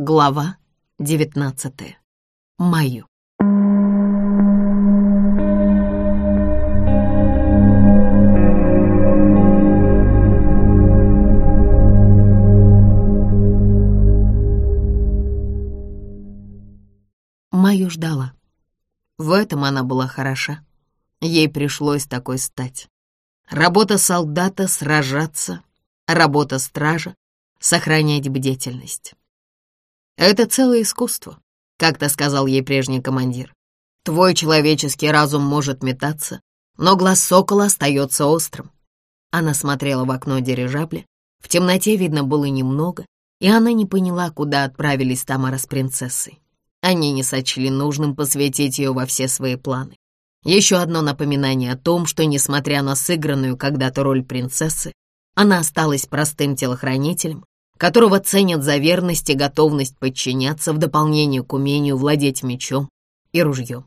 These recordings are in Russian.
Глава 19. Маю. Маю ждала. В этом она была хороша. Ей пришлось такой стать. Работа солдата — сражаться, работа стража — сохранять бдительность. Это целое искусство, как-то сказал ей прежний командир. Твой человеческий разум может метаться, но глаз сокола остается острым. Она смотрела в окно дирижабля. В темноте видно было немного, и она не поняла, куда отправились Тамара с принцессой. Они не сочли нужным посвятить ее во все свои планы. Еще одно напоминание о том, что, несмотря на сыгранную когда-то роль принцессы, она осталась простым телохранителем, которого ценят за верность и готовность подчиняться в дополнение к умению владеть мечом и ружьем.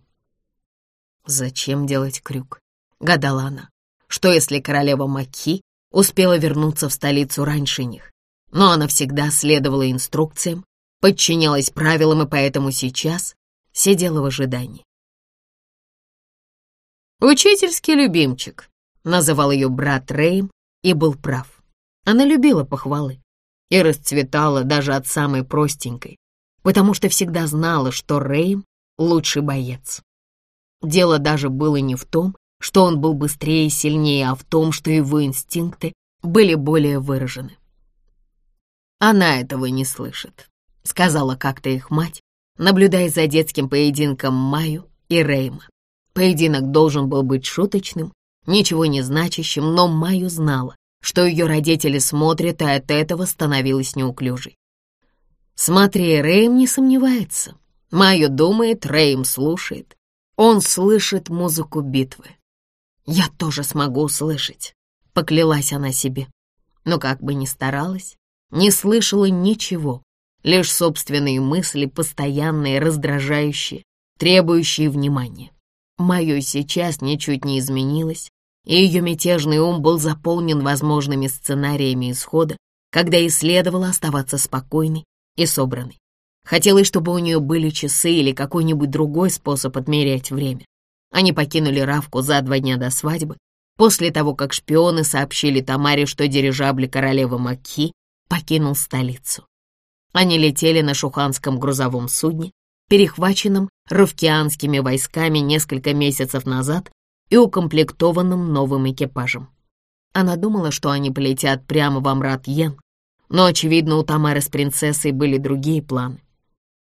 «Зачем делать крюк?» — гадала она. «Что, если королева Маки успела вернуться в столицу раньше них? Но она всегда следовала инструкциям, подчинялась правилам и поэтому сейчас сидела в ожидании. «Учительский любимчик», — называл ее брат Рейм и был прав. Она любила похвалы и расцветала даже от самой простенькой, потому что всегда знала, что Рейм — лучший боец. Дело даже было не в том, что он был быстрее и сильнее, а в том, что его инстинкты были более выражены. Она этого не слышит, — сказала как-то их мать, наблюдая за детским поединком Маю и Рейма. Поединок должен был быть шуточным, ничего не значащим, но Маю знала, что ее родители смотрят, и от этого становилась неуклюжей. Смотри, Рейм не сомневается. Майю думает, Рейм слушает. Он слышит музыку битвы. «Я тоже смогу услышать», — поклялась она себе. Но как бы ни старалась, не слышала ничего, лишь собственные мысли, постоянные, раздражающие, требующие внимания. Мое сейчас ничуть не изменилось, и ее мятежный ум был заполнен возможными сценариями исхода, когда ей следовало оставаться спокойной и собранной. Хотелось, чтобы у нее были часы или какой-нибудь другой способ отмерять время. Они покинули Равку за два дня до свадьбы, после того, как шпионы сообщили Тамаре, что дирижабль королевы Макки покинул столицу. Они летели на шуханском грузовом судне, перехваченном ровкианскими войсками несколько месяцев назад и укомплектованном новым экипажем. Она думала, что они полетят прямо в Амрат-Йен, но, очевидно, у Тамары с принцессой были другие планы.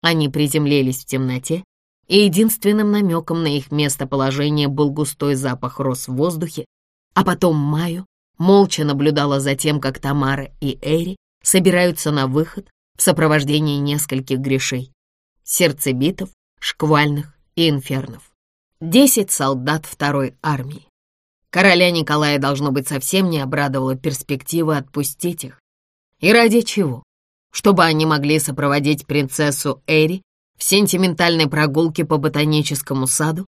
Они приземлились в темноте, и единственным намеком на их местоположение был густой запах роз в воздухе, а потом Майю молча наблюдала за тем, как Тамара и Эри собираются на выход в сопровождении нескольких грешей — сердцебитов, шквальных и инфернов. Десять солдат второй армии. Короля Николая, должно быть, совсем не обрадовала перспектива отпустить их. И ради чего? Чтобы они могли сопроводить принцессу Эри в сентиментальной прогулке по ботаническому саду?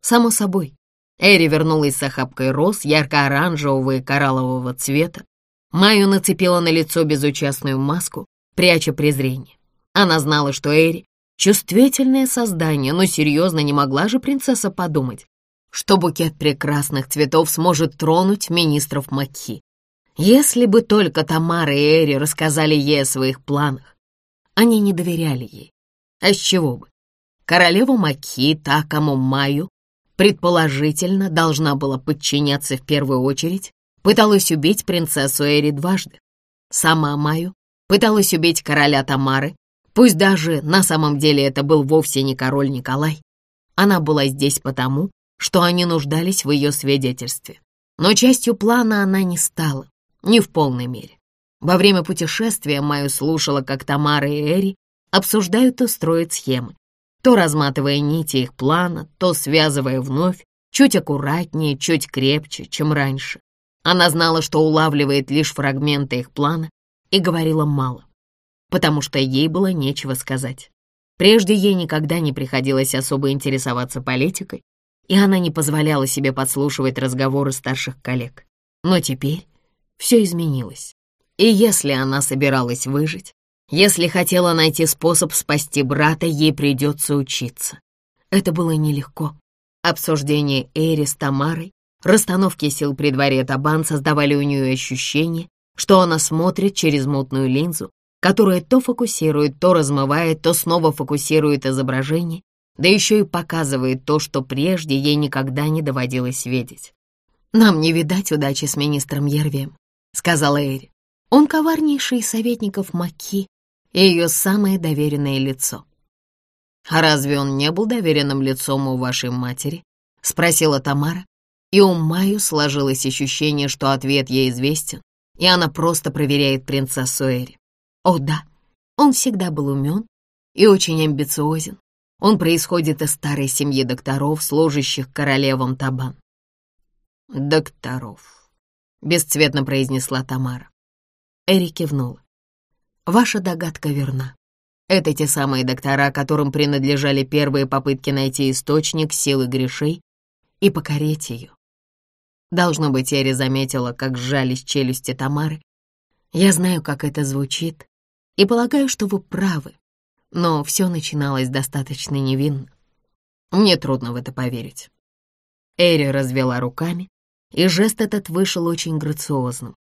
Само собой. Эри вернулась с охапкой роз ярко-оранжевого и кораллового цвета. Майю нацепила на лицо безучастную маску, пряча презрение. Она знала, что Эри — чувствительное создание, но серьезно не могла же принцесса подумать, что букет прекрасных цветов сможет тронуть министров Макхи. Если бы только Тамара и Эри рассказали ей о своих планах, они не доверяли ей. А с чего бы? Королева Макхи, та, кому Майю, предположительно, должна была подчиняться в первую очередь, пыталась убить принцессу Эри дважды. Сама Майю пыталась убить короля Тамары, пусть даже на самом деле это был вовсе не король Николай. Она была здесь потому, что они нуждались в ее свидетельстве. Но частью плана она не стала, не в полной мере. Во время путешествия Майю слушала, как Тамара и Эри обсуждают и строят схемы, то разматывая нити их плана, то связывая вновь, чуть аккуратнее, чуть крепче, чем раньше. Она знала, что улавливает лишь фрагменты их плана и говорила мало, потому что ей было нечего сказать. Прежде ей никогда не приходилось особо интересоваться политикой, и она не позволяла себе подслушивать разговоры старших коллег. Но теперь все изменилось. И если она собиралась выжить, Если хотела найти способ спасти брата, ей придется учиться. Это было нелегко. Обсуждение Эри с Тамарой, расстановки сил при дворе Табан создавали у нее ощущение, что она смотрит через мутную линзу, которая то фокусирует, то размывает, то снова фокусирует изображение, да еще и показывает то, что прежде ей никогда не доводилось видеть. «Нам не видать удачи с министром Ервием», — сказала Эри. «Он коварнейший из советников Маки и ее самое доверенное лицо». «А разве он не был доверенным лицом у вашей матери?» — спросила Тамара, и у Маю сложилось ощущение, что ответ ей известен, и она просто проверяет принцессу Эри. О да, он всегда был умен и очень амбициозен. Он происходит из старой семьи докторов, служащих королевам Табан. «Докторов», — бесцветно произнесла Тамара. Эри кивнула. «Ваша догадка верна. Это те самые доктора, которым принадлежали первые попытки найти источник силы грешей и покорить ее. Должно быть, Эри заметила, как сжались челюсти Тамары. Я знаю, как это звучит, и полагаю, что вы правы, но все начиналось достаточно невинно. Мне трудно в это поверить. Эри развела руками, и жест этот вышел очень грациозным.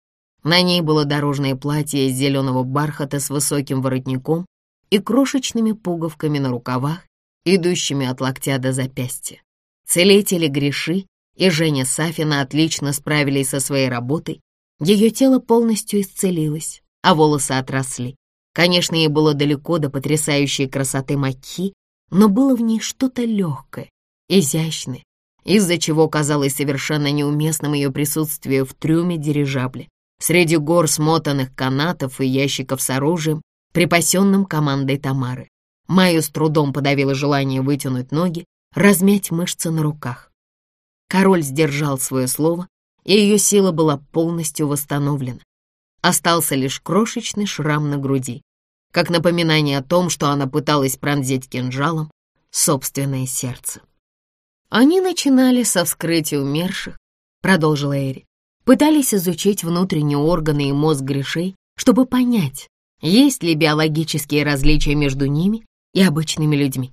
На ней было дорожное платье из зеленого бархата с высоким воротником и крошечными пуговками на рукавах, идущими от локтя до запястья. Целители Гриши и Женя Сафина отлично справились со своей работой. Ее тело полностью исцелилось, а волосы отросли. Конечно, ей было далеко до потрясающей красоты Маки, но было в ней что-то легкое, изящное, из-за чего казалось совершенно неуместным ее присутствие в трюме дирижабля, среди гор смотанных канатов и ящиков с оружием, припасенным командой Тамары. Майю с трудом подавила желание вытянуть ноги, размять мышцы на руках. Король сдержал свое слово, и ее сила была полностью восстановлена. Остался лишь крошечный шрам на груди, как напоминание о том, что она пыталась пронзить кинжалом собственное сердце. Они начинали со вскрытия умерших, продолжила Эри. Пытались изучить внутренние органы и мозг грешей, чтобы понять, есть ли биологические различия между ними и обычными людьми.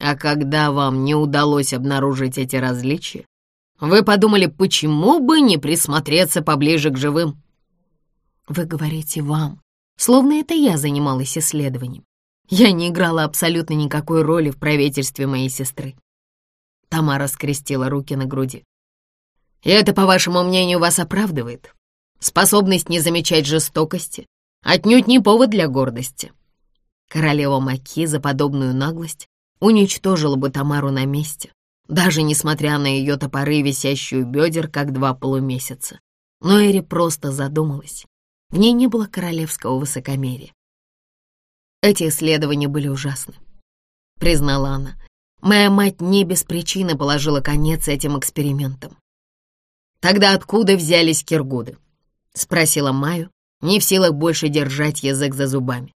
А когда вам не удалось обнаружить эти различия, вы подумали, почему бы не присмотреться поближе к живым? Вы говорите «вам», словно это я занималась исследованием. Я не играла абсолютно никакой роли в правительстве моей сестры. Тамара скрестила руки на груди. «И это, по вашему мнению, вас оправдывает? Способность не замечать жестокости отнюдь не повод для гордости». Королева Маки за подобную наглость уничтожила бы Тамару на месте, даже несмотря на ее топоры, висящие у бедер, как два полумесяца. Но Эри просто задумалась. В ней не было королевского высокомерия. Эти исследования были ужасны, признала она. Моя мать не без причины положила конец этим экспериментам. «Тогда откуда взялись киргуды?» — спросила Маю, не в силах больше держать язык за зубами.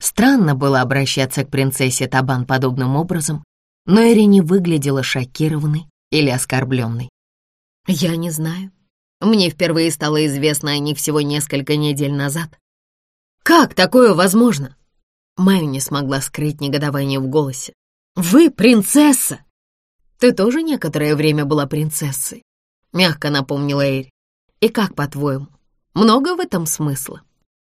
Странно было обращаться к принцессе Табан подобным образом, но Эри не выглядела шокированной или оскорбленной. «Я не знаю. Мне впервые стало известно о них всего несколько недель назад. Как такое возможно?» Майю не смогла скрыть негодование в голосе. «Вы принцесса!» «Ты тоже некоторое время была принцессой», — мягко напомнила Эйри. «И как, по-твоему, много в этом смысла?»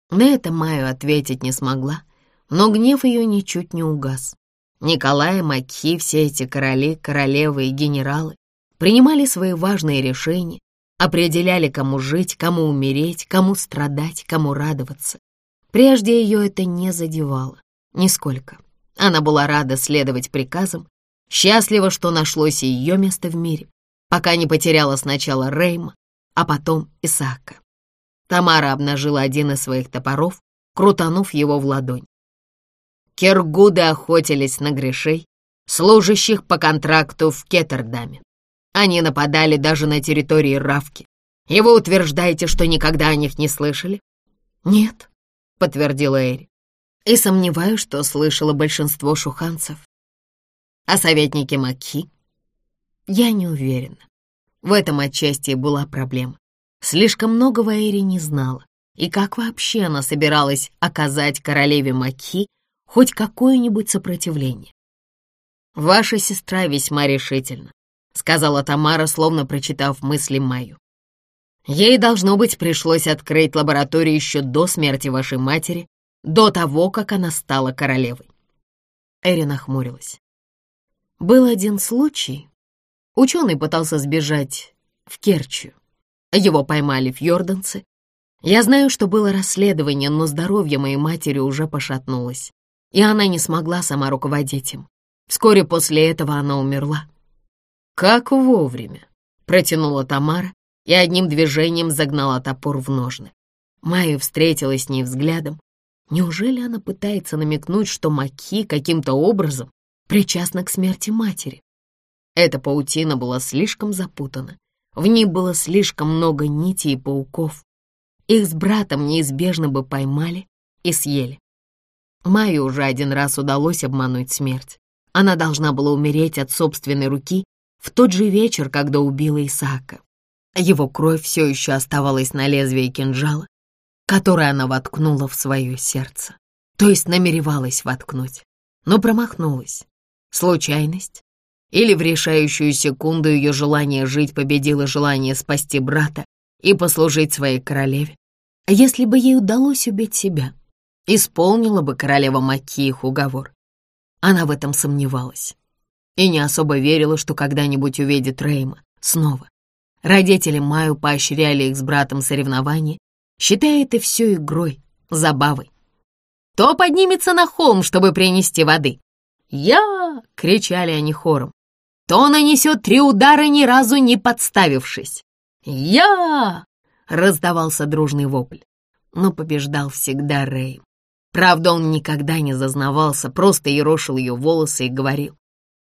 На это Майю ответить не смогла, но гнев ее ничуть не угас. Николай, Макхи, все эти короли, королевы и генералы принимали свои важные решения, определяли, кому жить, кому умереть, кому страдать, кому радоваться. Прежде ее это не задевало, нисколько. Она была рада следовать приказам, счастлива, что нашлось ее место в мире, пока не потеряла сначала Рейма, а потом Исаака. Тамара обнажила один из своих топоров, крутанув его в ладонь. Киргуды охотились на грешей, служащих по контракту в Кеттердаме. Они нападали даже на территории Равки. И вы утверждаете, что никогда о них не слышали? Нет, подтвердила Эри и сомневаюсь, что слышала большинство шуханцев. А советники Маки? Я не уверена. В этом отчасти была проблема. Слишком многого Эри не знала. и как вообще она собиралась оказать королеве Маки хоть какое-нибудь сопротивление. «Ваша сестра весьма решительна», — сказала Тамара, словно прочитав мысли Майю. «Ей, должно быть, пришлось открыть лабораторию еще до смерти вашей матери, до того, как она стала королевой». Эри нахмурилась. Был один случай. Ученый пытался сбежать в Керчью. Его поймали фьорданцы. Я знаю, что было расследование, но здоровье моей матери уже пошатнулось, и она не смогла сама руководить им. Вскоре после этого она умерла. «Как вовремя!» — протянула Тамара и одним движением загнала топор в ножны. Майя встретилась с ней взглядом. Неужели она пытается намекнуть, что Маки каким-то образом причастна к смерти матери? Эта паутина была слишком запутана. В ней было слишком много нитей и пауков. Их с братом неизбежно бы поймали и съели. Майе уже один раз удалось обмануть смерть. Она должна была умереть от собственной руки в тот же вечер, когда убила Исаака. Его кровь все еще оставалась на лезвии кинжала, который она воткнула в свое сердце. То есть намеревалась воткнуть, но промахнулась. Случайность? Или в решающую секунду ее желание жить победило желание спасти брата и послужить своей королеве? Если бы ей удалось убить себя, исполнила бы королева Маки их уговор. Она в этом сомневалась и не особо верила, что когда-нибудь увидит Рейма снова. Родители Маю поощряли их с братом соревнования, считая это все игрой, забавой. «Кто поднимется на холм, чтобы принести воды?» «Я!» — кричали они хором то нанесет три удара, ни разу не подставившись. «Я!» — раздавался дружный вопль. Но побеждал всегда Рэй. Правда, он никогда не зазнавался, просто ерошил ее волосы и говорил.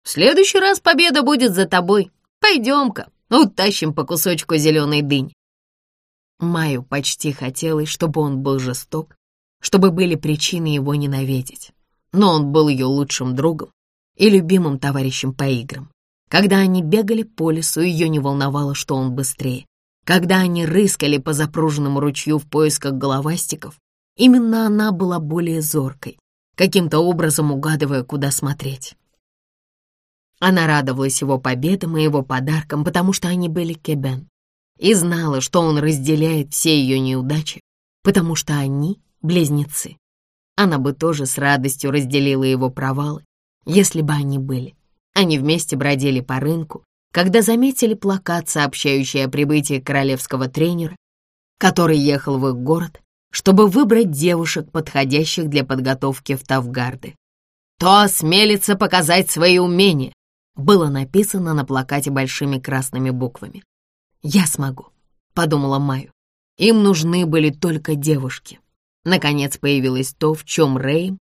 «В следующий раз победа будет за тобой. Пойдем-ка, утащим по кусочку зеленой дынь». Маю почти хотелось, чтобы он был жесток, чтобы были причины его ненавидеть. Но он был ее лучшим другом и любимым товарищем по играм. Когда они бегали по лесу, ее не волновало, что он быстрее. Когда они рыскали по запруженному ручью в поисках головастиков, именно она была более зоркой, каким-то образом угадывая, куда смотреть. Она радовалась его победам и его подаркам, потому что они были Кебен, и знала, что он разделяет все ее неудачи, потому что они — близнецы. Она бы тоже с радостью разделила его провалы, если бы они были. Они вместе бродили по рынку, когда заметили плакат, сообщающий о прибытии королевского тренера, который ехал в их город, чтобы выбрать девушек, подходящих для подготовки в Тавгарды. «То осмелится показать свои умения», было написано на плакате большими красными буквами. «Я смогу», — подумала Майю. Им нужны были только девушки. Наконец появилось то, в чем Рейм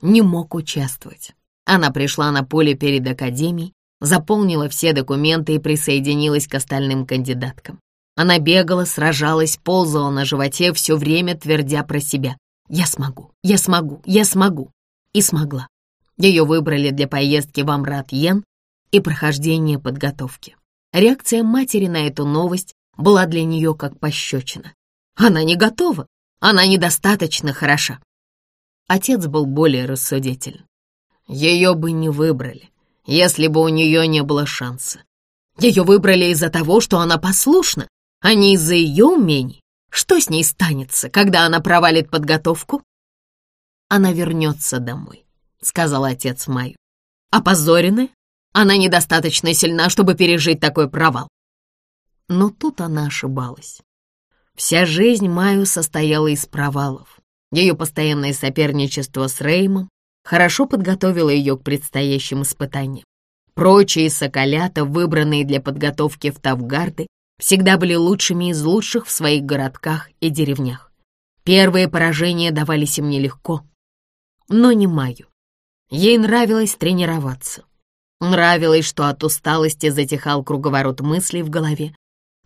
не мог участвовать. Она пришла на поле перед академией, заполнила все документы и присоединилась к остальным кандидаткам. Она бегала, сражалась, ползала на животе, все время твердя про себя. «Я смогу, я смогу, я смогу!» И смогла. Ее выбрали для поездки в Амрат-Йен и прохождения подготовки. Реакция матери на эту новость была для нее как пощечина. Она не готова, она недостаточно хороша. Отец был более рассудителен. Ее бы не выбрали, если бы у нее не было шанса. Ее выбрали из-за того, что она послушна, а не из-за ее умений. Что с ней станется, когда она провалит подготовку? Она вернется домой, сказал отец Майю. Опозоренная? Она недостаточно сильна, чтобы пережить такой провал. Но тут она ошибалась. Вся жизнь Майю состояла из провалов. Ее постоянное соперничество с Реймом, хорошо подготовила ее к предстоящим испытаниям. Прочие соколята, выбранные для подготовки в Тавгарды, всегда были лучшими из лучших в своих городках и деревнях. Первые поражения давались им нелегко, но не Маю. Ей нравилось тренироваться. Нравилось, что от усталости затихал круговорот мыслей в голове.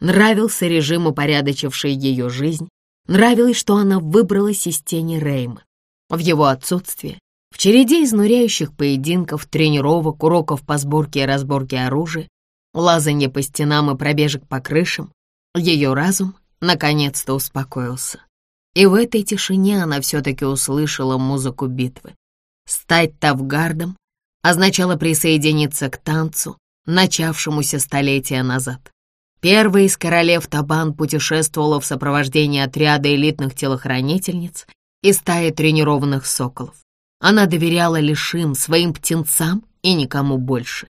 Нравился режим, упорядочивший ее жизнь. Нравилось, что она выбралась из тени Рейма. В его отсутствие в череде изнуряющих поединков, тренировок, уроков по сборке и разборке оружия, лазанье по стенам и пробежек по крышам, ее разум наконец-то успокоился. И в этой тишине она все-таки услышала музыку битвы. Стать Тавгардом означало присоединиться к танцу, начавшемуся столетия назад. Первая из королев Табан путешествовала в сопровождении отряда элитных телохранительниц и стаи тренированных соколов. Она доверяла лишь им, своим птенцам и никому больше.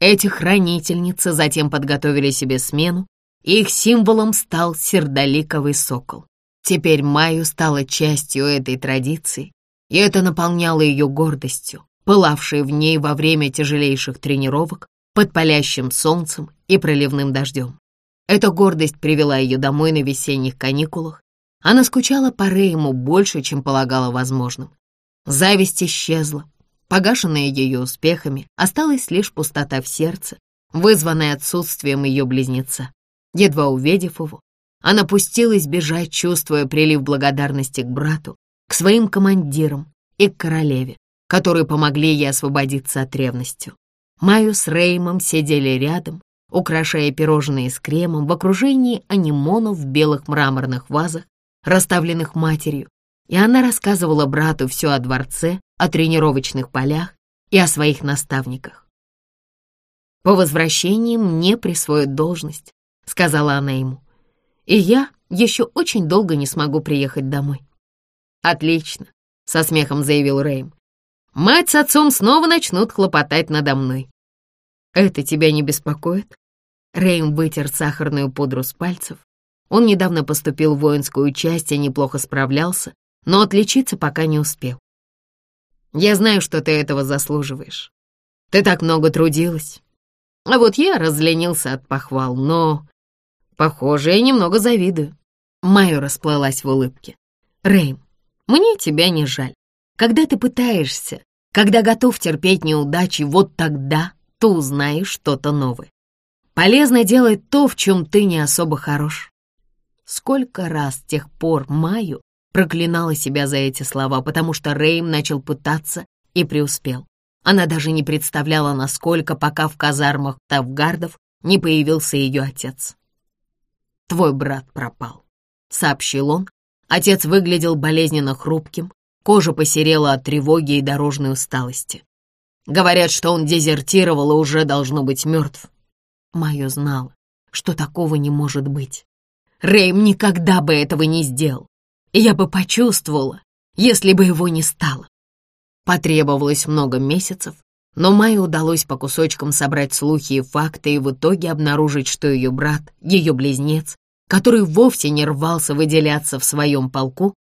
Эти хранительницы затем подготовили себе смену, и их символом стал сердоликовый сокол. Теперь Майю стала частью этой традиции, и это наполняло ее гордостью, пылавшей в ней во время тяжелейших тренировок под палящим солнцем и проливным дождем. Эта гордость привела ее домой на весенних каникулах. Она скучала по Рейму больше, чем полагала возможным. Зависть исчезла, погашенная ее успехами, осталась лишь пустота в сердце, вызванная отсутствием ее близнеца. Едва увидев его, она пустилась бежать, чувствуя прилив благодарности к брату, к своим командирам и к королеве, которые помогли ей освободиться от ревности. Майю с Реймом сидели рядом, украшая пирожные с кремом в окружении анимонов в белых мраморных вазах, расставленных матерью, и она рассказывала брату все о дворце, о тренировочных полях и о своих наставниках. «По возвращении мне присвоят должность», — сказала она ему и я еще очень долго не смогу приехать домой». «Отлично», — со смехом заявил Рэйм. «Мать с отцом снова начнут хлопотать надо мной». «Это тебя не беспокоит?» Рэйм вытер сахарную пудру с пальцев. Он недавно поступил в воинскую часть и неплохо справлялся, но отличиться пока не успел. «Я знаю, что ты этого заслуживаешь. Ты так много трудилась. А вот я разленился от похвал, но Похоже, я немного завидую. Майю расплылась в улыбке. Рэйм, мне тебя не жаль. Когда ты пытаешься, когда готов терпеть неудачи, вот тогда ты узнаешь что-то новое. Полезно делать то, в чем ты не особо хорош. Сколько раз с тех пор Майю проклинала себя за эти слова, потому что Рэйм начал пытаться и преуспел. Она даже не представляла, насколько, пока в казармах Тавгардов не появился ее отец твой брат пропал», — сообщил он. Отец выглядел болезненно хрупким, кожа посерела от тревоги и дорожной усталости. Говорят, что он дезертировал и уже должно быть мертв. Майо знала, что такого не может быть. Рэйм никогда бы этого не сделал, я бы почувствовала, если бы его не стало. Потребовалось много месяцев, но Майе удалось по кусочкам собрать слухи и факты и в итоге обнаружить, что ее брат, ее близнец, который вовсе не рвался выделяться в своем полку,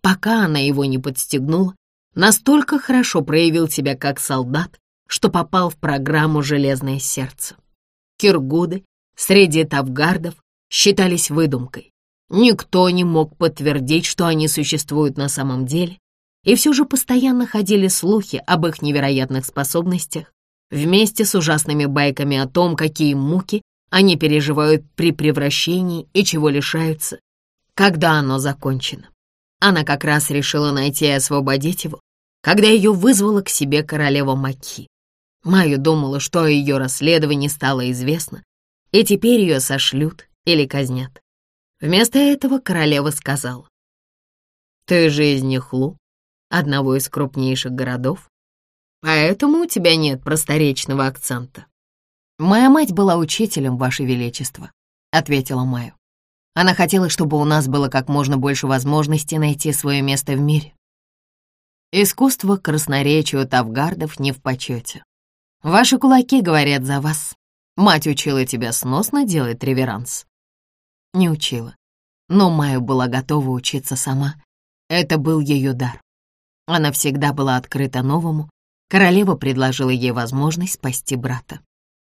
пока она его не подстегнула, настолько хорошо проявил себя как солдат, что попал в программу «Железное сердце». Киргуды среди тавгардов считались выдумкой. Никто не мог подтвердить, что они существуют на самом деле, и все же постоянно ходили слухи об их невероятных способностях, вместе с ужасными байками о том, какие муки они переживают при превращении и чего лишаются, когда оно закончено. Она как раз решила найти и освободить его, когда ее вызвала к себе королева Маки. Майю думала, что о ее расследовании стало известно, и теперь ее сошлют или казнят. Вместо этого королева сказала, «Ты же из Нехлу, одного из крупнейших городов, поэтому у тебя нет просторечного акцента. «Моя мать была учителем, Ваше Величество», — ответила Майю. «Она хотела, чтобы у нас было как можно больше возможностей найти свое место в мире. Искусство красноречию тавгардов не в почете. Ваши кулаки говорят за вас. Мать учила тебя сносно делать реверанс?» Не учила, но Майю была готова учиться сама. Это был ее дар. Она всегда была открыта новому. Королева предложила ей возможность спасти брата.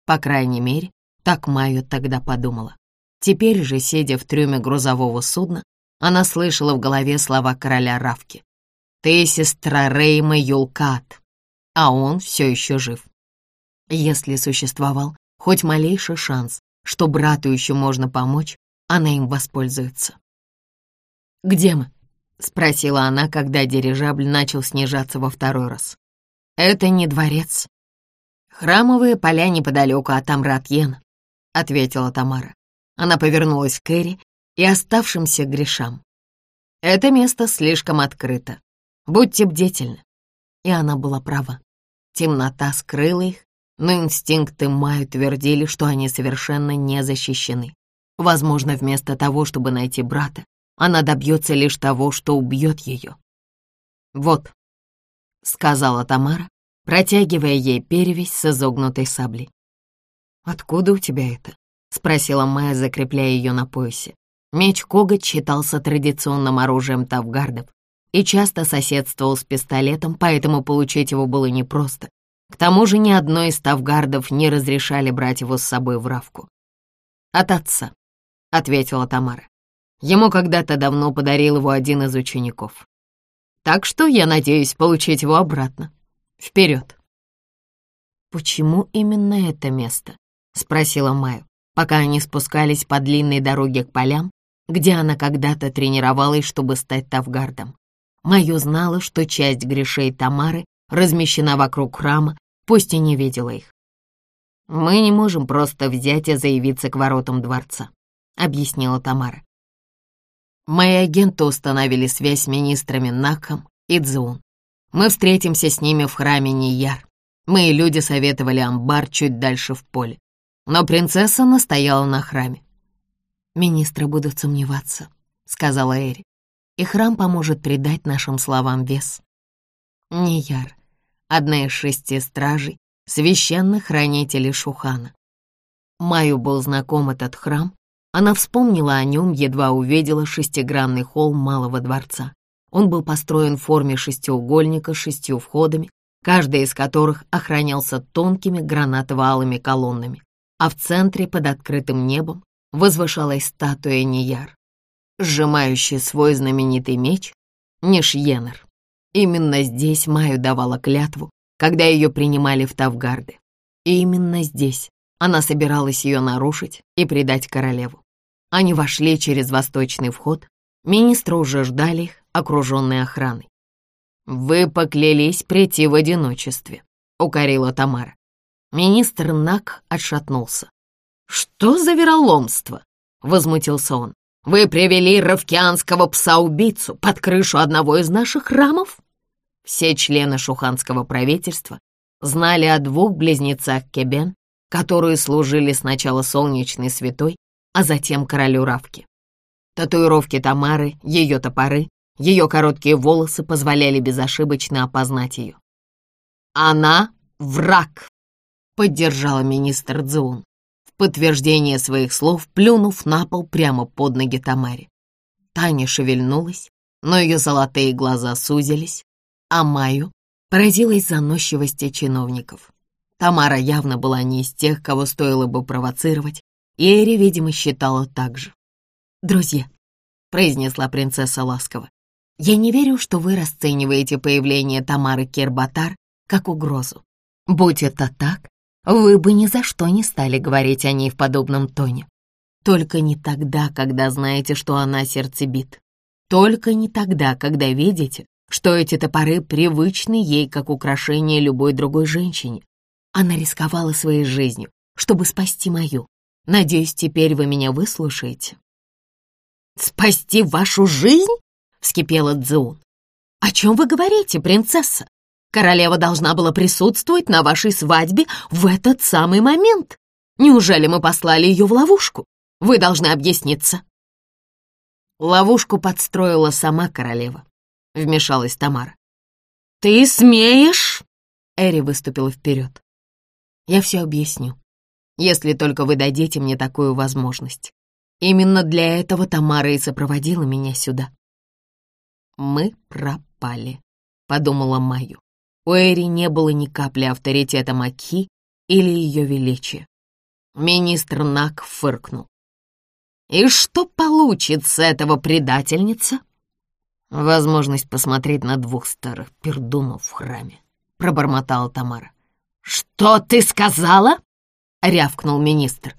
По крайней мере, так Майю тогда подумала. Теперь же, сидя в трюме грузового судна, она слышала в голове слова короля Равки. «Ты сестра Рейма Юлкат, а он все еще жив». Если существовал хоть малейший шанс, что брату еще можно помочь, она им воспользуется. «Где мы?» — спросила она, когда дирижабль начал снижаться во второй раз. «Это не дворец», «Храмовые поля неподалеку от Амратьена», — ответила Тамара. Она повернулась к Эри и оставшимся грешам. Это место слишком открыто. Будьте бдительны. И она была права. Темнота скрыла их, но инстинкты Майю твердили, что они совершенно не защищены. Возможно, вместо того, чтобы найти брата, она добьется лишь того, что убьет ее. «Вот», — сказала Тамара, протягивая ей перевязь с изогнутой саблей. «Откуда у тебя это?» — спросила Майя, закрепляя ее на поясе. Меч-коготь считался традиционным оружием тавгардов и часто соседствовал с пистолетом, поэтому получить его было непросто. К тому же ни одной из тавгардов не разрешали брать его с собой в равку. «От отца», — ответила Тамара. Ему когда-то давно подарил его один из учеников. Так что я надеюсь получить его обратно. Вперед. «Почему именно это место?» — спросила Майю, пока они спускались по длинной дороге к полям, где она когда-то тренировалась, чтобы стать тавгардом. Майю знала, что часть грешей Тамары размещена вокруг храма, пусть и не видела их. «Мы не можем просто взять и заявиться к воротам дворца», — объяснила Тамара. Мои агенты установили связь с министрами Наком и Дзун. Мы встретимся с ними в храме Нияр. Мои люди советовали амбар чуть дальше в поле. Но принцесса настояла на храме. «Министры будут сомневаться», — сказала Эри. «И храм поможет придать нашим словам вес». Нияр — одна из шести стражей, священных хранителей Шухана. Маю был знаком этот храм, она вспомнила о нем, едва увидела шестигранный холл Малого дворца. Он был построен в форме шестиугольника с шестью входами, каждый из которых охранялся тонкими гранатово-алыми колоннами, а в центре под открытым небом возвышалась статуя Нияр, сжимающая свой знаменитый меч Нишьенер. Именно здесь Маю давала клятву, когда ее принимали в Тавгарды. И именно здесь она собиралась ее нарушить и предать королеву. Они вошли через восточный вход. Министры уже ждали их, окруженные охраной. «Вы поклялись прийти в одиночестве», — укорила Тамара. Министр Нак отшатнулся. «Что за вероломство?» — возмутился он. «Вы привели равкианского пса-убийцу под крышу одного из наших храмов?» Все члены шуханского правительства знали о двух близнецах Кебен, которые служили сначала солнечной святой, а затем королю Равки. Татуировки Тамары, ее топоры, ее короткие волосы позволяли безошибочно опознать ее. «Она — враг!» — поддержала министр Дзун, в подтверждение своих слов, плюнув на пол прямо под ноги Тамаре. Таня шевельнулась, но ее золотые глаза сузились, а Маю поразилась заносчивости чиновников. Тамара явно была не из тех, кого стоило бы провоцировать, и Эри, видимо, считала так же. «Друзья», — произнесла принцесса ласково, «я не верю, что вы расцениваете появление Тамары Кербатар как угрозу. Будь это так, вы бы ни за что не стали говорить о ней в подобном тоне. Только не тогда, когда знаете, что она сердцебит. Только не тогда, когда видите, что эти топоры привычны ей как украшение любой другой женщине. Она рисковала своей жизнью, чтобы спасти мою. Надеюсь, теперь вы меня выслушаете». «Спасти вашу жизнь?» — вскипела Дзун. «О чем вы говорите, принцесса? Королева должна была присутствовать на вашей свадьбе в этот самый момент. Неужели мы послали ее в ловушку? Вы должны объясниться». Ловушку подстроила сама королева, — вмешалась Тамара. «Ты смеешь?» Эри выступила вперед. «Я все объясню если только вы дадите мне такую возможность. Именно для этого Тамара и сопроводила меня сюда. «Мы пропали», — подумала Майю. У Эри не было ни капли авторитета Маки или ее величия. Министр Нак фыркнул. «И что получит с этого предательница?» «Возможность посмотреть на двух старых пердунов в храме», — пробормотала Тамара. «Что ты сказала?» — рявкнул министр.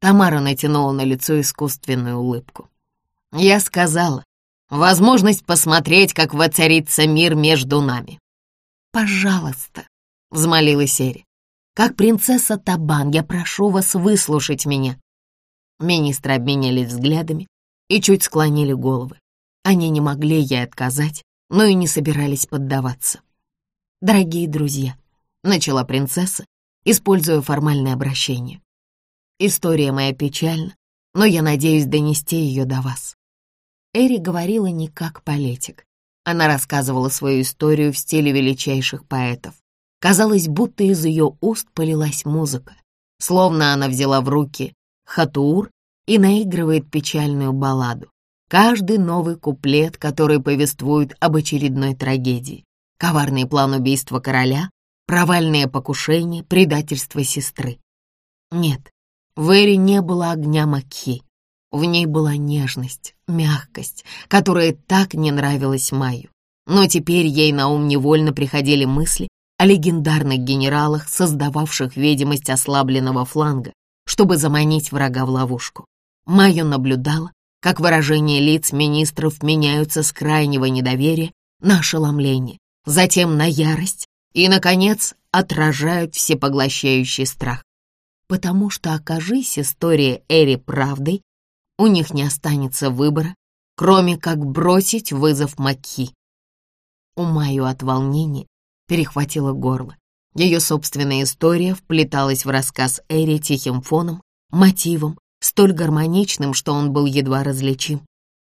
Тамара натянула на лицо искусственную улыбку. «Я сказала, возможность посмотреть, как воцарится мир между нами». «Пожалуйста», — взмолилась Эри, «как принцесса Табан, я прошу вас выслушать меня». Министры обменялись взглядами и чуть склонили головы. Они не могли ей отказать, но и не собирались поддаваться. «Дорогие друзья», — начала принцесса, используя формальное обращение. «История моя печальна, но я надеюсь донести ее до вас». Эри говорила не как политик. Она рассказывала свою историю в стиле величайших поэтов. Казалось, будто из ее уст полилась музыка, словно она взяла в руки хатур и наигрывает печальную балладу. Каждый новый куплет, который повествует об очередной трагедии. Коварный план убийства короля, провальное покушение, предательство сестры. Нет, в Эре не было огня Макхи. В ней была нежность, мягкость, которая так не нравилась Майю. Но теперь ей на ум невольно приходили мысли о легендарных генералах, создававших видимость ослабленного фланга, чтобы заманить врага в ловушку. Майю наблюдала, как выражения лиц министров меняются с крайнего недоверия на ошеломление, затем на ярость и, наконец, отражают всепоглощающий страх. Потому что, окажись история Эри правдой, у них не останется выбора, кроме как бросить вызов Маки. У Майю от волнения перехватило горло. Ее собственная история вплеталась в рассказ Эри тихим фоном, мотивом, столь гармоничным, что он был едва различим.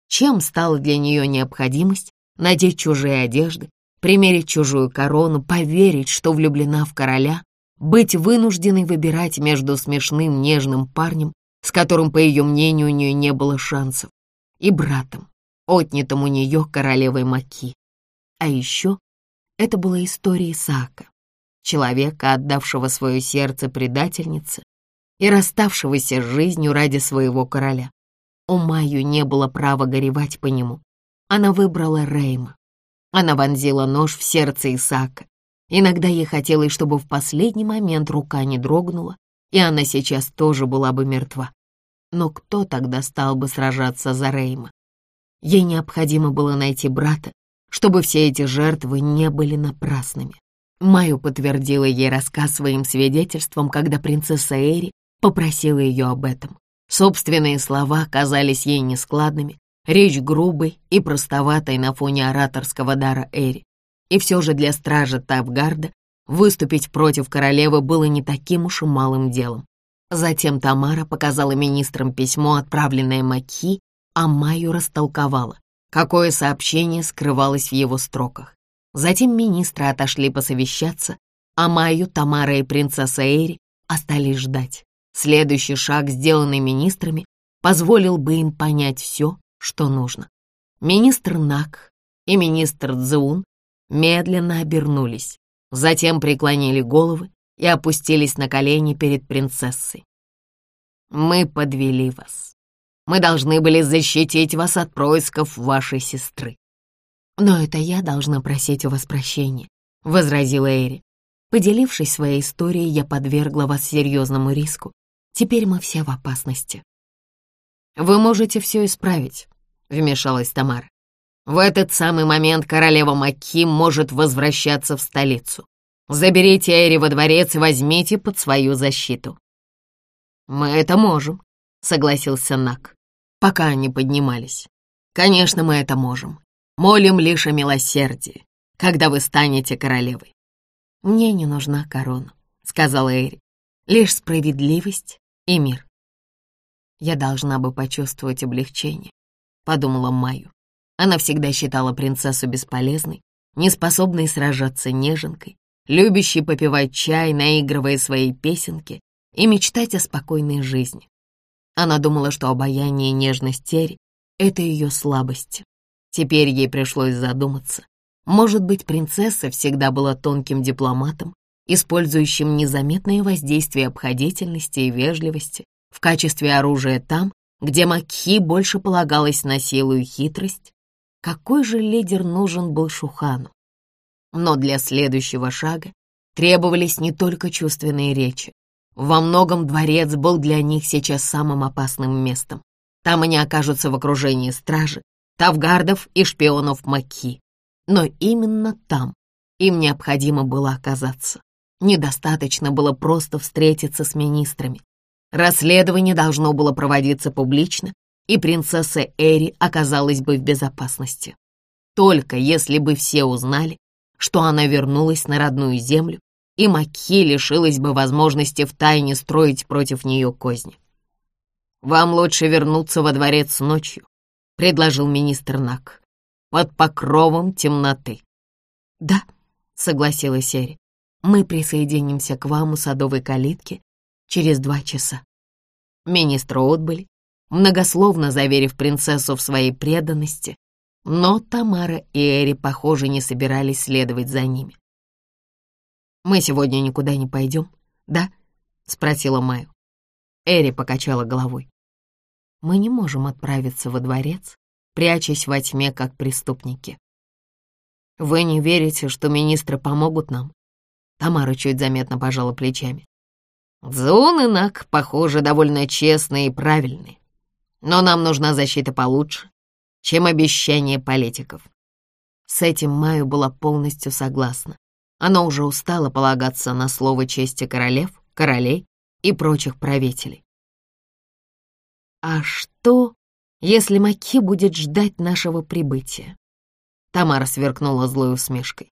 Чем стала для нее необходимость надеть чужие одежды, примерить чужую корону, поверить, что влюблена в короля, быть вынужденной выбирать между смешным нежным парнем, с которым, по ее мнению, у нее не было шансов, и братом, отнятым у нее королевой Маки. А еще это была история Исаака, человека, отдавшего свое сердце предательнице и расставшегося с жизнью ради своего короля. У Майю не было права горевать по нему. Она выбрала Рейма. Она вонзила нож в сердце Исаака. Иногда ей хотелось, чтобы в последний момент рука не дрогнула, и она сейчас тоже была бы мертва. Но кто тогда стал бы сражаться за Рейма? Ей необходимо было найти брата, чтобы все эти жертвы не были напрасными. Майю подтвердила ей рассказ своим свидетельством, когда принцесса Эри попросила ее об этом. Собственные слова казались ей нескладными, речь грубой и простоватой на фоне ораторского дара Эри. И все же для стража Тавгарда выступить против королевы было не таким уж и малым делом. Затем Тамара показала министрам письмо, отправленное Маки, а Майю растолковала, какое сообщение скрывалось в его строках. Затем министры отошли посовещаться, а Майю, Тамара и принцесса Эри остались ждать. Следующий шаг, сделанный министрами, позволил бы им понять все, что нужно. Министр Нак и министр Цзун медленно обернулись, затем преклонили головы и опустились на колени перед принцессой. «Мы подвели вас. Мы должны были защитить вас от происков вашей сестры». «Но это я должна просить у вас прощения», — возразила Эри. «Поделившись своей историей, я подвергла вас серьезному риску, Теперь мы все в опасности. «Вы можете все исправить», — вмешалась Тамара. «В этот самый момент королева Маки может возвращаться в столицу. Заберите Эри во дворец и возьмите под свою защиту». «Мы это можем», — согласился Нак, пока они поднимались. «Конечно, мы это можем. Молим лишь о милосердии, когда вы станете королевой». «Мне не нужна корона», — сказала Эри лишь справедливость и мир. Я должна бы почувствовать облегчение, подумала Майю. Она всегда считала принцессу бесполезной, неспособной сражаться неженкой, любящей попивать чай, наигрывая свои песенки и мечтать о спокойной жизни. Она думала, что обаяние и нежность Терри — это ее слабости. Теперь ей пришлось задуматься. Может быть, принцесса всегда была тонким дипломатом, использующим незаметное воздействие обходительности и вежливости в качестве оружия там, где Макхи больше полагалась на силу и хитрость, какой же лидер нужен был Шухану? Но для следующего шага требовались не только чувственные речи. Во многом дворец был для них сейчас самым опасным местом. Там они окажутся в окружении стражи, тавгардов и шпионов Макхи. Но именно там им необходимо было оказаться. Недостаточно было просто встретиться с министрами. Расследование должно было проводиться публично, и принцесса Эри оказалась бы в безопасности. Только если бы все узнали, что она вернулась на родную землю, и Макхи лишилась бы возможности втайне строить против нее козни. «Вам лучше вернуться во дворец ночью», — предложил министр Нак, — «под покровом темноты». «Да», — согласилась Эри, — «мы присоединимся к вам у садовой калитки через два часа». Министры отбыли, многословно заверив принцессу в своей преданности, но Тамара и Эри, похоже, не собирались следовать за ними. «Мы сегодня никуда не пойдем, да?» — спросила Майю. Эри покачала головой. «Мы не можем отправиться во дворец, прячась во тьме, как преступники. Вы не верите, что министры помогут нам?» Тамара чуть заметно пожала плечами. Зон и Нак, похоже, довольно честные и правильные. Но нам нужна защита получше, чем обещания политиков. С этим Майю была полностью согласна. Она уже устала полагаться на слово чести королев, королей и прочих правителей. «А что, если Маки будет ждать нашего прибытия?» Тамара сверкнула злой усмешкой.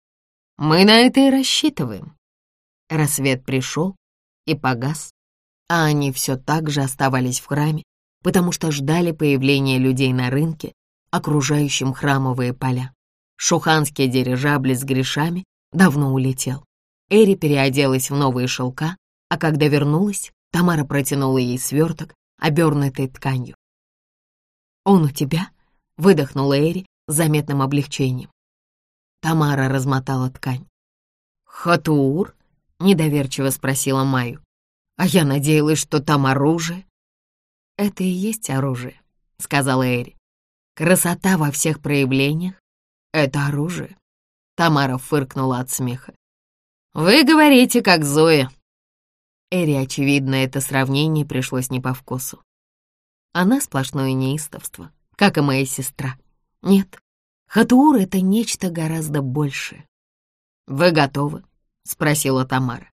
«Мы на это и рассчитываем». Рассвет пришел и погас, а они все так же оставались в храме, потому что ждали появления людей на рынке, окружающем храмовые поля. Шуханский дирижабль с грешами давно улетел. Эри переоделась в новые шелка, а когда вернулась, Тамара протянула ей сверток, обернутый тканью. «Он у тебя?» — выдохнула Эри с заметным облегчением. Тамара размотала ткань. «Хатуур?» — недоверчиво спросила Майю. «А я надеялась, что там оружие». «Это и есть оружие», — сказала Эри. «Красота во всех проявлениях — это оружие». Тамара фыркнула от смеха. «Вы говорите, как Зоя». Эри, очевидно, это сравнение пришлось не по вкусу. Она сплошное неистовство, как и моя сестра. Нет, Хатуур — это нечто гораздо большее. «Вы готовы?» — спросила Тамара.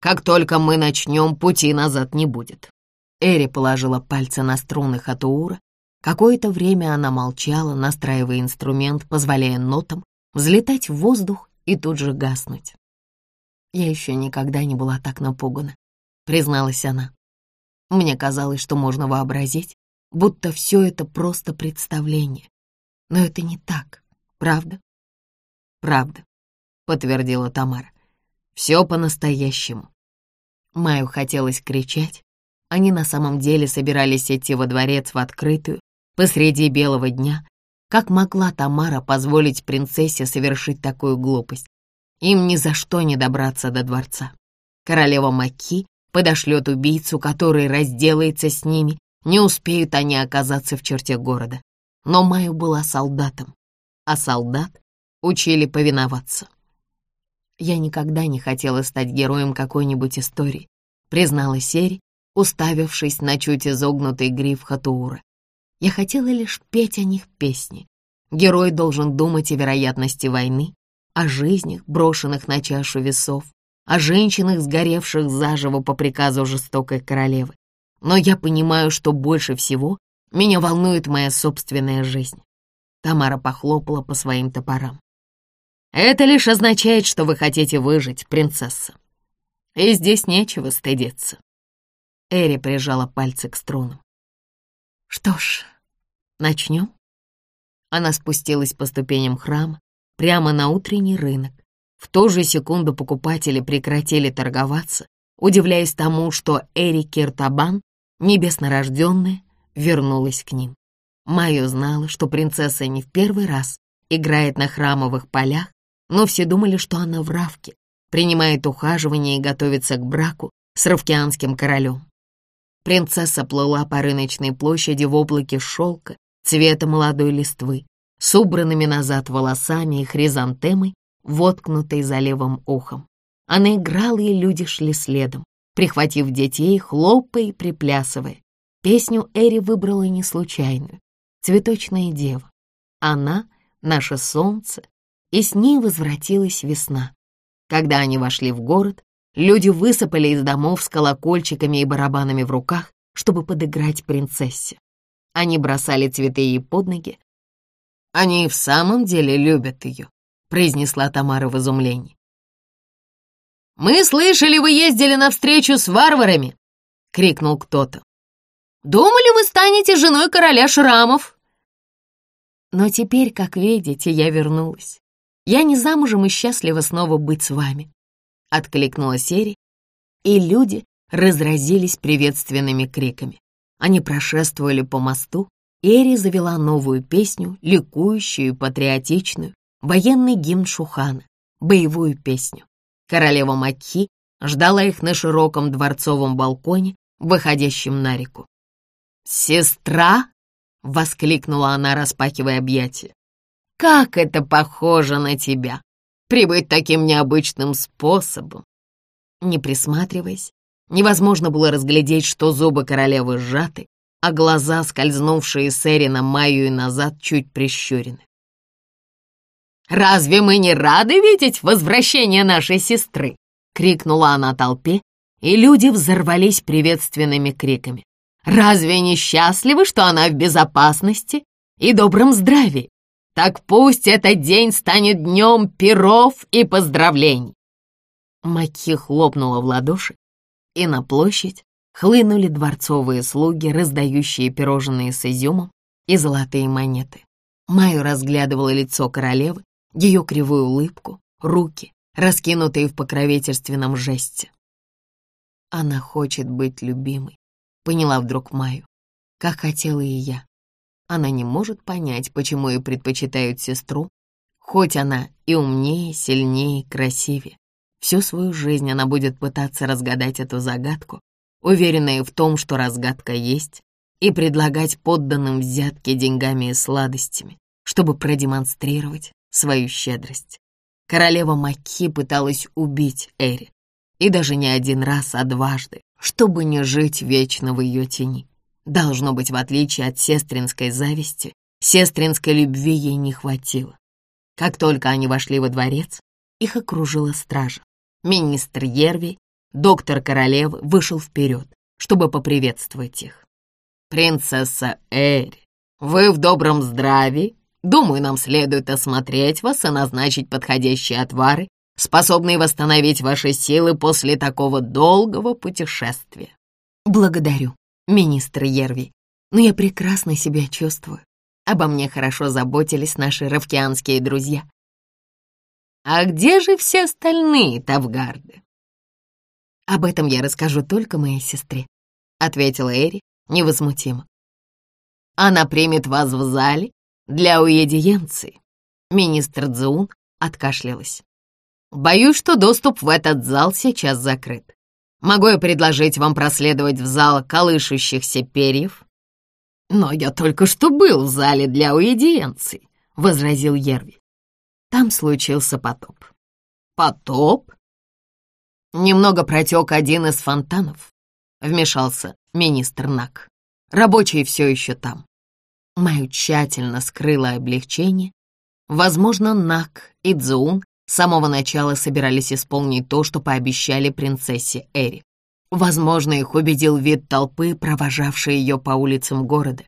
«Как только мы начнем, пути назад не будет». Эри положила пальцы на струны Хатуура. Какое-то время она молчала, настраивая инструмент, позволяя нотам взлетать в воздух и тут же гаснуть. «Я еще никогда не была так напугана», — призналась она. Мне казалось, что можно вообразить, будто все это просто представление. Но это не так, правда? Правда, подтвердила Тамара. Все по-настоящему. Маю хотелось кричать. Они на самом деле собирались идти во дворец в открытую, посреди белого дня, как могла Тамара позволить принцессе совершить такую глупость? Им ни за что не добраться до дворца. Королева Маки подошлет убийцу, который разделается с ними, не успеют они оказаться в черте города. Но Майю была солдатом, а солдат учили повиноваться. Я никогда не хотела стать героем какой-нибудь истории, признала Сери, уставившись на чуть изогнутый гриф Хатуура. Я хотела лишь петь о них песни. Герой должен думать о вероятности войны, о жизнях, брошенных на чашу весов, о женщинах, сгоревших заживо по приказу жестокой королевы. Но я понимаю, что больше всего меня волнует моя собственная жизнь. Тамара похлопала по своим топорам. Это лишь означает, что вы хотите выжить, принцесса. И здесь нечего стыдиться. Эри прижала пальцы к струнам. Что ж, начнем. Она спустилась по ступеням храма прямо на утренний рынок. В ту же секунду покупатели прекратили торговаться, удивляясь тому, что Эри Киртабан, небеснорожденная, вернулась к ним. Майо знала, что принцесса не в первый раз играет на храмовых полях, но все думали, что она в Равке, принимает ухаживание и готовится к браку с равкианским королем. Принцесса плыла по рыночной площади в облаке шелка цвета молодой листвы, с убранными назад волосами и хризантемой, воткнутой за левым ухом. Она играла, и люди шли следом, прихватив детей, хлопая и приплясывая. Песню Эри выбрала не случайную. «Цветочная дева». Она — наше солнце, и с ней возвратилась весна. Когда они вошли в город, Люди высыпали из домов с колокольчиками и барабанами в руках, чтобы подыграть принцессе. Они бросали цветы ей под ноги. «Они в самом деле любят ее», — произнесла Тамара в изумлении. «Мы слышали, вы ездили навстречу с варварами!» — крикнул кто-то. «Думали, вы станете женой короля шрамов!» Но теперь, как видите, я вернулась. Я не замужем и счастлива снова быть с вами. Откликнулась Сери, и люди разразились приветственными криками. Они прошествовали по мосту, Эри завела новую песню, ликующую и патриотичную, военный гимн Шухана, боевую песню. Королева Макхи ждала их на широком дворцовом балконе, выходящем на реку. «Сестра!» — воскликнула она, распахивая объятия. «Как это похоже на тебя! Прибыть таким необычным способом!» Не присматриваясь, невозможно было разглядеть, что зубы королевы сжаты, а глаза, скользнувшие с Эри на Майю и назад, чуть прищурены. «Разве мы не рады видеть возвращение нашей сестры?» — крикнула она толпе, и люди взорвались приветственными криками. Разве не счастливы, что она в безопасности и добром здравии? Так пусть этот день станет днем перов и поздравлений. Маки хлопнула в ладоши, и на площадь хлынули дворцовые слуги, раздающие пирожные с изюмом и золотые монеты. Майю разглядывала лицо королевы, ее кривую улыбку, руки, раскинутые в покровительственном жесте. Она хочет быть любимой, Поняла вдруг Майю, как хотела и я. Она не может понять, почему ей предпочитают сестру, хоть она и умнее, сильнее, красивее. Всю свою жизнь она будет пытаться разгадать эту загадку, уверенная в том, что разгадка есть, и предлагать подданным взятки деньгами и сладостями, чтобы продемонстрировать свою щедрость. Королева Маки пыталась убить Эри, и даже не один раз, а дважды, чтобы не жить вечно в ее тени. Должно быть, в отличие от сестринской зависти, сестринской любви ей не хватило. Как только они вошли во дворец, их окружила стража. Министр Ерви, доктор королевы, вышел вперед, чтобы поприветствовать их. «Принцесса Эри, вы в добром здравии? Думаю, нам следует осмотреть вас и назначить подходящие отвары способный восстановить ваши силы после такого долгого путешествия. Благодарю, министр Ерви, но я прекрасно себя чувствую. Обо мне хорошо заботились наши равкианские друзья. А где же все остальные тавгарды? Об этом я расскажу только моей сестре, ответила Эри невозмутимо. Она примет вас в зале для уедиенции. Министр Дзун откашлялась. Боюсь, что доступ в этот зал сейчас закрыт. Могу я предложить вам проследовать в зал колышущихся перьев? Но я только что был в зале для уидиенций, — возразил Ерви. Там случился потоп. Потоп? Немного протек один из фонтанов, — вмешался министр Нак. Рабочие все еще там. Маю тщательно скрыла облегчение. Возможно, Нак и Дзун с самого начала собирались исполнить то, что пообещали принцессе Эри. Возможно, их убедил вид толпы, провожавшей ее по улицам города.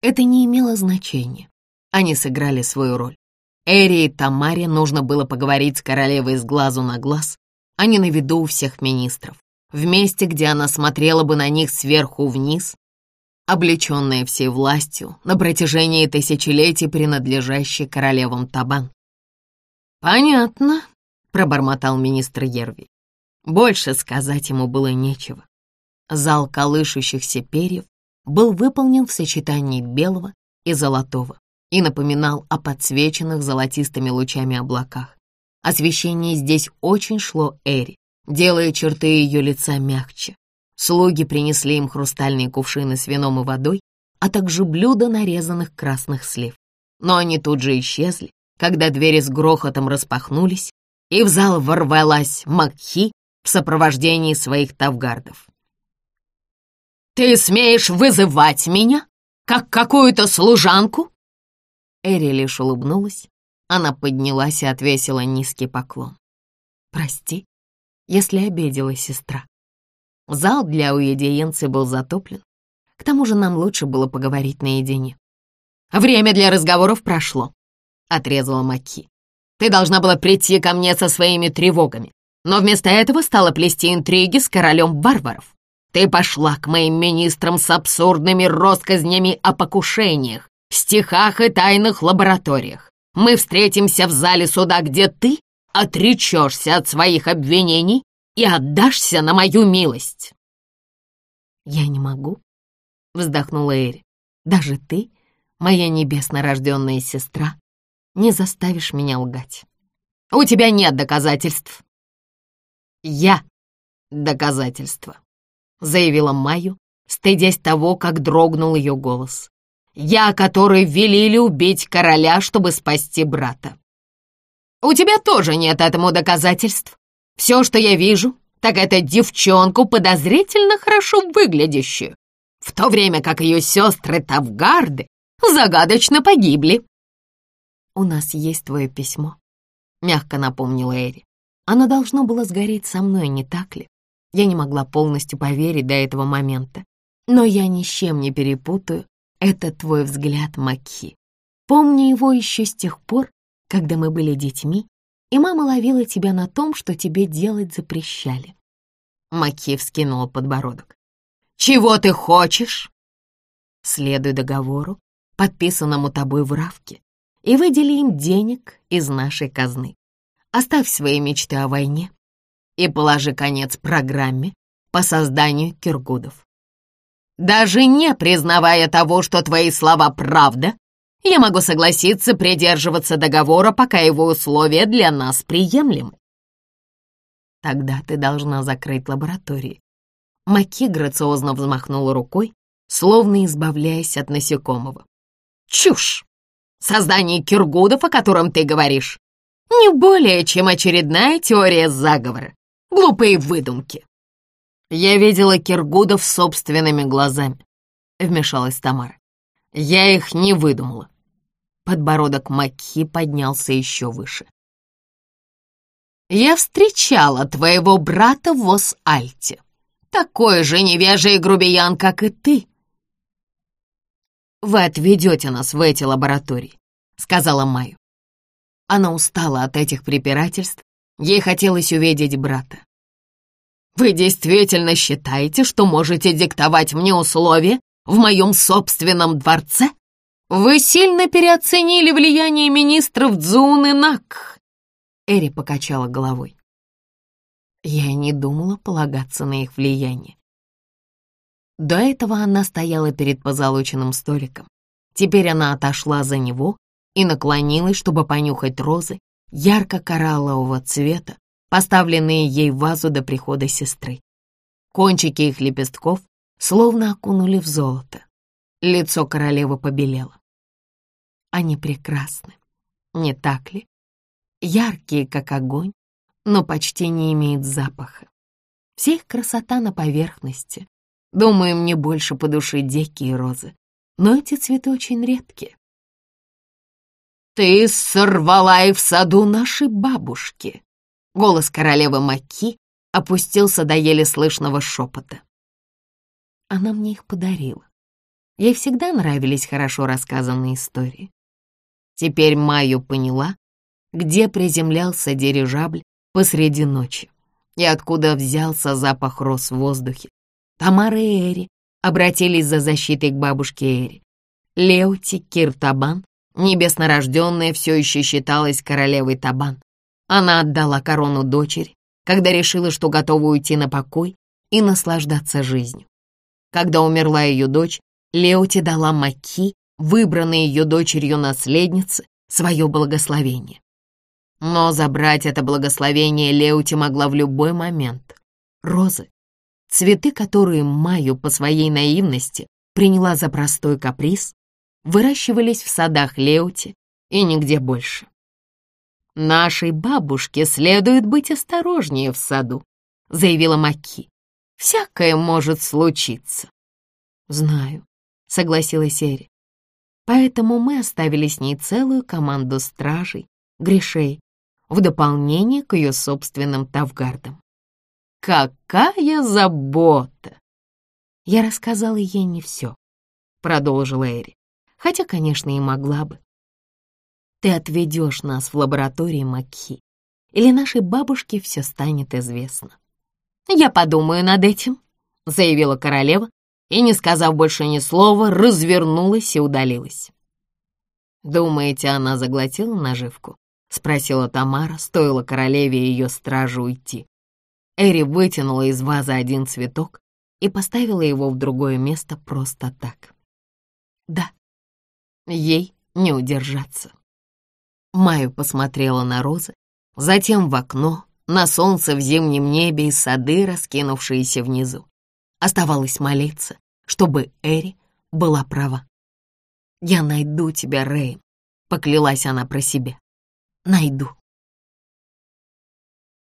Это не имело значения. Они сыграли свою роль. Эри и Тамаре нужно было поговорить с королевой с глазу на глаз, а не на виду у всех министров, в месте, где она смотрела бы на них сверху вниз, облеченная всей властью на протяжении тысячелетий, принадлежащей королевам Табан. «Понятно», — пробормотал министр Ерви. Больше сказать ему было нечего. Зал колышущихся перьев был выполнен в сочетании белого и золотого и напоминал о подсвеченных золотистыми лучами облаках. Освещение здесь очень шло Эри, делая черты ее лица мягче. Слуги принесли им хрустальные кувшины с вином и водой, а также блюда нарезанных красных слив. Но они тут же исчезли, когда двери с грохотом распахнулись, и в зал ворвалась Макхи в сопровождении своих тавгардов. «Ты смеешь вызывать меня, как какую-то служанку?» Эри лишь улыбнулась. Она поднялась и отвесила низкий поклон. «Прости, если обидела сестра». Зал для уедиенцы был затоплен. К тому же нам лучше было поговорить наедине. «Время для разговоров прошло», — отрезала Маки. «Ты должна была прийти ко мне со своими тревогами, но вместо этого стала плести интриги с королем варваров. Ты пошла к моим министрам с абсурдными россказнями о покушениях, стихах и тайных лабораториях. Мы встретимся в зале суда, где ты отречешься от своих обвинений и отдашься на мою милость». «Я не могу», — вздохнула Эри. «Даже ты, моя небесно рожденная сестра, не заставишь меня лгать». «У тебя нет доказательств». «Я доказательство», — заявила Майю, стыдясь того, как дрогнул ее голос. «Я, который велели убить короля, чтобы спасти брата». «У тебя тоже нет этому доказательств. Все, что я вижу, так это девчонку подозрительно хорошо выглядящую, в то время как ее сестры Тавгарды загадочно погибли. «У нас есть твое письмо», — мягко напомнила Эри. «Оно должно было сгореть со мной, не так ли? Я не могла полностью поверить до этого момента. Но я ни с чем не перепутаю. Это твой взгляд, Маки. Помню его еще с тех пор, когда мы были детьми, и мама ловила тебя на том, что тебе делать запрещали». Маки вскинула подбородок. «Чего ты хочешь?» «Следуй договору, подписанному тобой в Равке, и выдели им денег из нашей казны. Оставь свои мечты о войне и положи конец программе по созданию киргудов. Даже не признавая того, что твои слова правда, я могу согласиться придерживаться договора, пока его условия для нас приемлемы. Тогда ты должна закрыть лаборатории. Маки грациозно взмахнула рукой, словно избавляясь от насекомого. Чушь! Создание киргудов, о котором ты говоришь, не более, чем очередная теория заговора. Глупые выдумки. Я видела киргудов собственными глазами, вмешалась Тамара. Я их не выдумала. Подбородок Макхи поднялся еще выше. «Я встречала твоего брата в Ос-Альте. Такой же невежий грубиян, как и ты». «Вы отведете нас в эти лаборатории», — сказала Майю. Она устала от этих препирательств, ей хотелось увидеть брата. «Вы действительно считаете, что можете диктовать мне условия в моем собственном дворце? Вы сильно переоценили влияние министров Дзун и Нак. Эри покачала головой. Я не думала полагаться на их влияние. До этого она стояла перед позолоченным столиком. Теперь она отошла за него и наклонилась, чтобы понюхать розы ярко-кораллового цвета, поставленные ей в вазу до прихода сестры. Кончики их лепестков словно окунули в золото. Лицо королевы побелело. Они прекрасны, не так ли? Яркие, как огонь, но почти не имеют запаха. Вся их красота на поверхности. Думаю, мне больше по душе дикие розы, но эти цветы очень редкие. «Ты сорвала и в саду нашей бабушки!» Голос королевы Маки опустился до еле слышного шепота. Она мне их подарила. Ей всегда нравились хорошо рассказанные истории. Теперь Майю поняла, где приземлялся дирижабль посреди ночи и откуда взялся запах роз в воздухе. Тамара и Эри обратились за защитой к бабушке Эри. Леути Киртабан, небеснорожденная, все еще считалась королевой Табан. Она отдала корону дочери, когда решила, что готова уйти на покой и наслаждаться жизнью. Когда умерла ее дочь, Леоти дала Маки, выбранной ее дочерью наследнице, свое благословение. Но забрать это благословение Леоти могла в любой момент. Розы, цветы, которые Майю по своей наивности приняла за простой каприз, выращивались в садах Леоти и нигде больше. «Нашей бабушке следует быть осторожнее в саду», — заявила Маки. Всякое может случиться. Знаю, согласилась Эри. Поэтому мы оставили с ней целую команду стражей, грешей, в дополнение к ее собственным тавгардам. Какая забота! Я рассказала ей не все, продолжила Эри, хотя, конечно, и могла бы. Ты отведешь нас в лаборатории Макхи, или нашей бабушке все станет известно. «Я подумаю над этим», — заявила королева, и, не сказав больше ни слова, развернулась и удалилась. «Думаете, она заглотила наживку?» — спросила Тамара, стоило королеве и ее стражу уйти. Эри вытянула из вазы один цветок и поставила его в другое место просто так. Да, ей не удержаться. Майю посмотрела на розы, затем в окно, на солнце в зимнем небе и сады, раскинувшиеся внизу. Оставалось молиться, чтобы Эри была права. «Я найду тебя, Рэйм», — поклялась она про себя. «Найду».